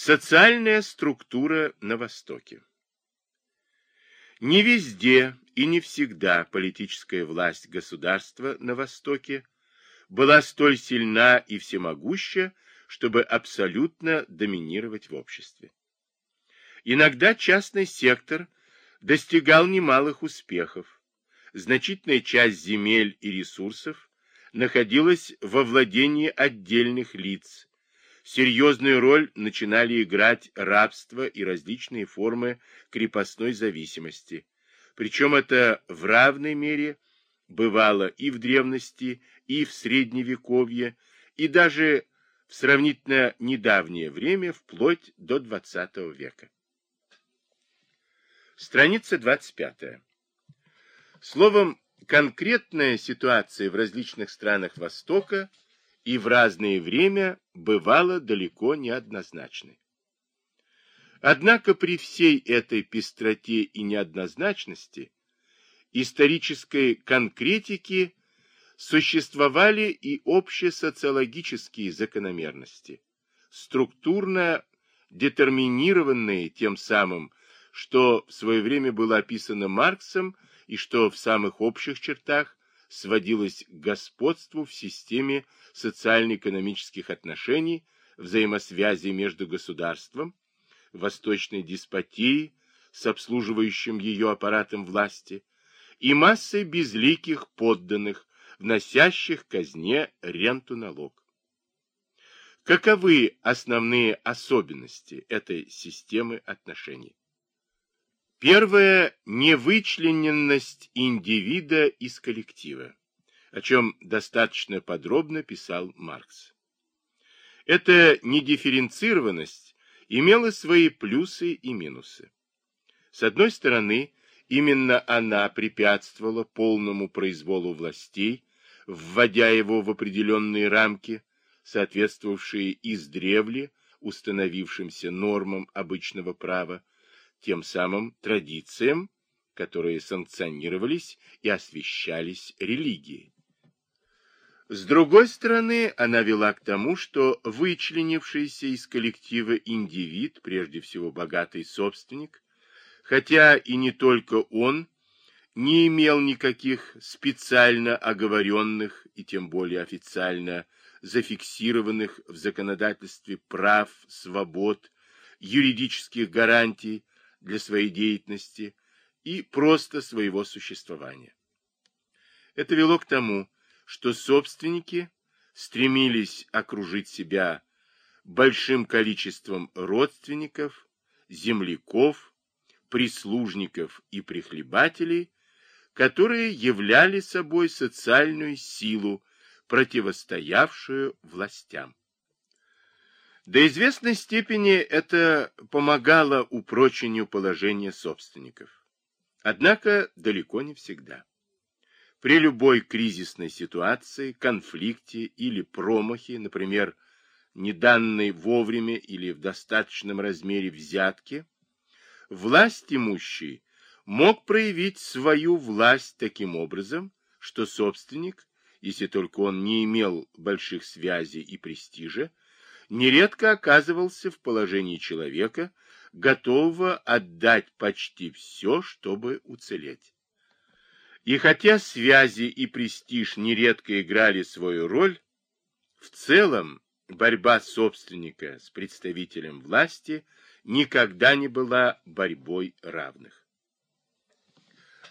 Социальная структура на Востоке. Не везде и не всегда политическая власть государства на Востоке была столь сильна и всемогуща, чтобы абсолютно доминировать в обществе. Иногда частный сектор достигал немалых успехов. Значительная часть земель и ресурсов находилась во владении отдельных лиц, серьезную роль начинали играть рабство и различные формы крепостной зависимости. Причем это в равной мере бывало и в древности, и в средневековье, и даже в сравнительно недавнее время, вплоть до XX века. Страница 25. Словом, конкретная ситуация в различных странах Востока – и в разное время бывало далеко не однозначной. Однако при всей этой пестроте и неоднозначности исторической конкретики существовали и общесоциологические закономерности, структурно детерминированные тем самым, что в свое время было описано Марксом и что в самых общих чертах сводилось к господству в системе социально-экономических отношений, взаимосвязи между государством, восточной деспотией с обслуживающим ее аппаратом власти и массой безликих подданных, вносящих казне ренту налог. Каковы основные особенности этой системы отношений? Первое – невычлененность индивида из коллектива, о чем достаточно подробно писал Маркс. Эта недифференцированность имела свои плюсы и минусы. С одной стороны, именно она препятствовала полному произволу властей, вводя его в определенные рамки, соответствовавшие издревле установившимся нормам обычного права, тем самым традициям, которые санкционировались и освещались религией. С другой стороны, она вела к тому, что вычленившийся из коллектива индивид, прежде всего богатый собственник, хотя и не только он, не имел никаких специально оговоренных и тем более официально зафиксированных в законодательстве прав, свобод, юридических гарантий, для своей деятельности и просто своего существования. Это вело к тому, что собственники стремились окружить себя большим количеством родственников, земляков, прислужников и прихлебателей, которые являли собой социальную силу, противостоявшую властям. До известной степени это помогало упрочению положения собственников. Однако далеко не всегда. При любой кризисной ситуации, конфликте или промахе, например, неданной вовремя или в достаточном размере взятки, власть имущий мог проявить свою власть таким образом, что собственник, если только он не имел больших связей и престижа, нередко оказывался в положении человека, готового отдать почти все, чтобы уцелеть. И хотя связи и престиж нередко играли свою роль, в целом борьба собственника с представителем власти никогда не была борьбой равных.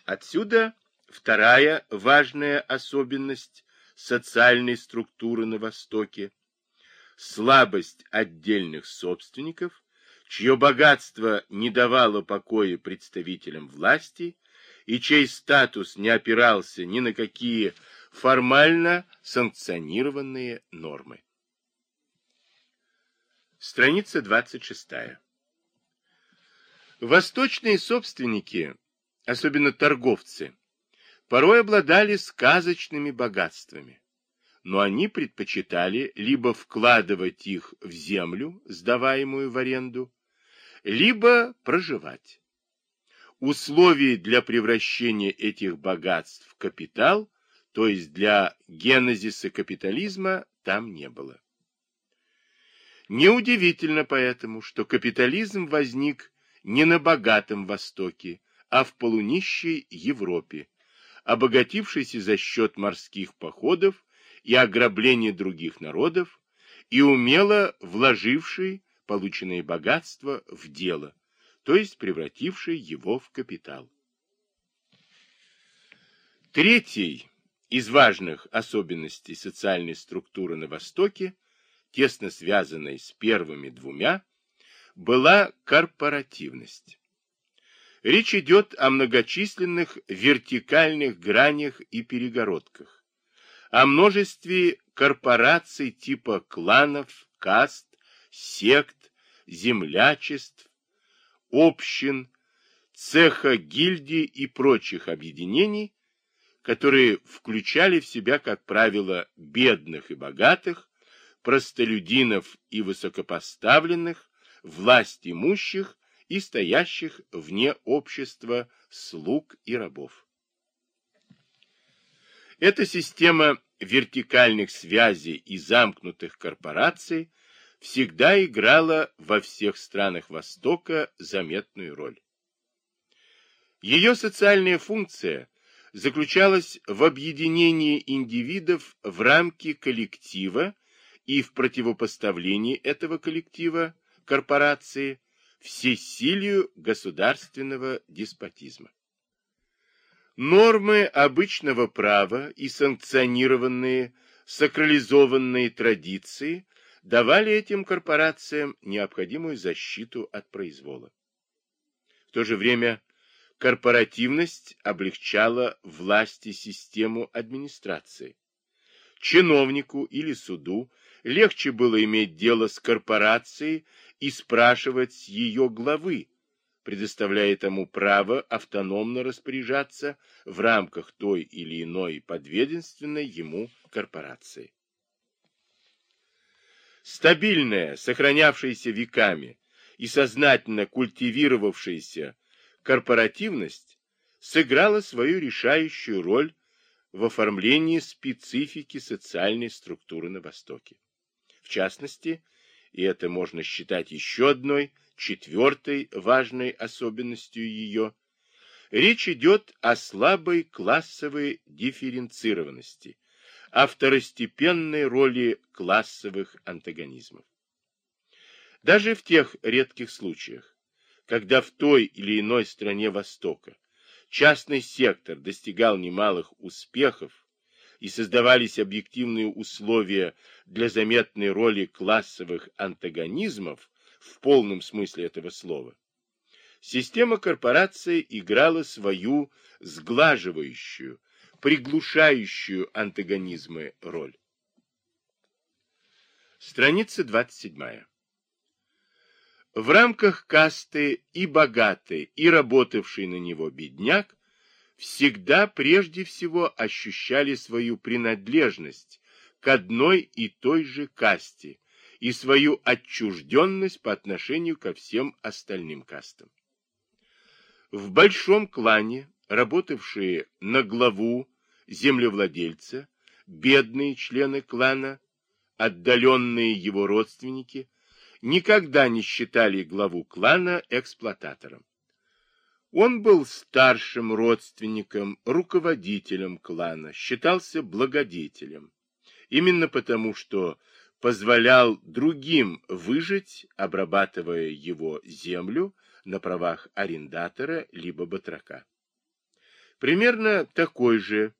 Отсюда вторая важная особенность социальной структуры на Востоке слабость отдельных собственников, чье богатство не давало покоя представителям власти и чей статус не опирался ни на какие формально санкционированные нормы. Страница 26. Восточные собственники, особенно торговцы, порой обладали сказочными богатствами но они предпочитали либо вкладывать их в землю, сдаваемую в аренду, либо проживать. Условий для превращения этих богатств в капитал, то есть для генезиса капитализма, там не было. Неудивительно поэтому, что капитализм возник не на богатом Востоке, а в полунищей Европе, обогатившейся за счет морских походов и ограбления других народов, и умело вложивший полученные богатства в дело, то есть превративший его в капитал. Третий из важных особенностей социальной структуры на Востоке, тесно связанной с первыми двумя, была корпоративность. Речь идет о многочисленных вертикальных гранях и перегородках, о множестве корпораций типа кланов, каст, сект, землячеств, общин, цеха гильдий и прочих объединений, которые включали в себя, как правило, бедных и богатых, простолюдинов и высокопоставленных, власть имущих и стоящих вне общества слуг и рабов. Эта система вертикальных связей и замкнутых корпораций всегда играла во всех странах Востока заметную роль. Ее социальная функция заключалась в объединении индивидов в рамки коллектива и в противопоставлении этого коллектива корпорации всесилию государственного деспотизма. Нормы обычного права и санкционированные сакрализованные традиции давали этим корпорациям необходимую защиту от произвола. В то же время корпоративность облегчала власти систему администрации. Чиновнику или суду легче было иметь дело с корпорацией и спрашивать с ее главы, предоставляя тому право автономно распоряжаться в рамках той или иной подведомственной ему корпорации. Стабильная, сохранявшаяся веками и сознательно культивировавшаяся корпоративность сыграла свою решающую роль в оформлении специфики социальной структуры на Востоке. В частности, и это можно считать еще одной, четвертой важной особенностью ее, речь идет о слабой классовой дифференцированности, о второстепенной роли классовых антагонизмов. Даже в тех редких случаях, когда в той или иной стране Востока частный сектор достигал немалых успехов и создавались объективные условия для заметной роли классовых антагонизмов в полном смысле этого слова, система корпорации играла свою сглаживающую, приглушающую антагонизмы роль. Страница 27. В рамках касты и богатый, и работавший на него бедняк всегда прежде всего ощущали свою принадлежность к одной и той же касте и свою отчужденность по отношению ко всем остальным кастам. В большом клане, работавшие на главу землевладельца, бедные члены клана, отдаленные его родственники, никогда не считали главу клана эксплуататором. Он был старшим родственником, руководителем клана, считался благодетелем. Именно потому, что позволял другим выжить, обрабатывая его землю на правах арендатора либо батрака. Примерно такой же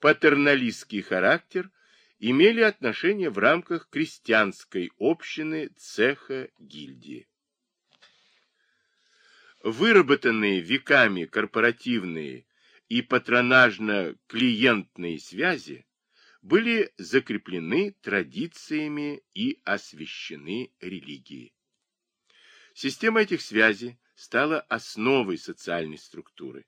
патерналистский характер имели отношения в рамках крестьянской общины цеха гильдии. Выработанные веками корпоративные и патронажно-клиентные связи были закреплены традициями и освящены религией. Система этих связей стала основой социальной структуры.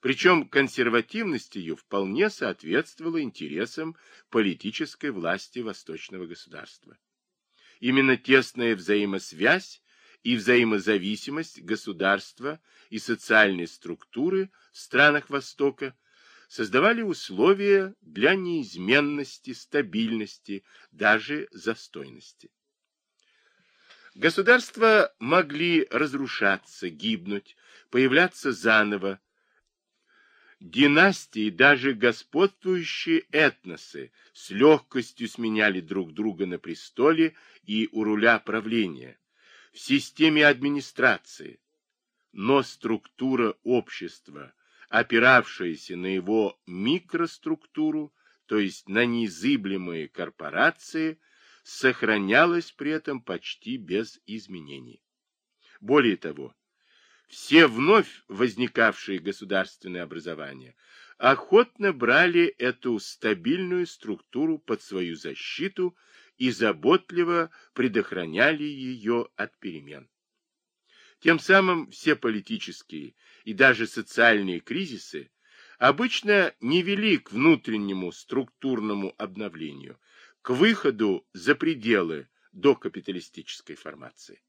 Причем консервативность ее вполне соответствовала интересам политической власти восточного государства. Именно тесная взаимосвязь и взаимозависимость государства и социальной структуры в странах Востока создавали условия для неизменности, стабильности, даже застойности. Государства могли разрушаться, гибнуть, появляться заново. Династии, даже господствующие этносы, с легкостью сменяли друг друга на престоле и у руля правления, в системе администрации. Но структура общества, опиравшаяся на его микроструктуру, то есть на незыблемые корпорации, сохранялась при этом почти без изменений. Более того, все вновь возникавшие государственные образования охотно брали эту стабильную структуру под свою защиту и заботливо предохраняли ее от перемен. Тем самым все политические и даже социальные кризисы обычно не вели к внутреннему структурному обновлению, к выходу за пределы докапиталистической формации.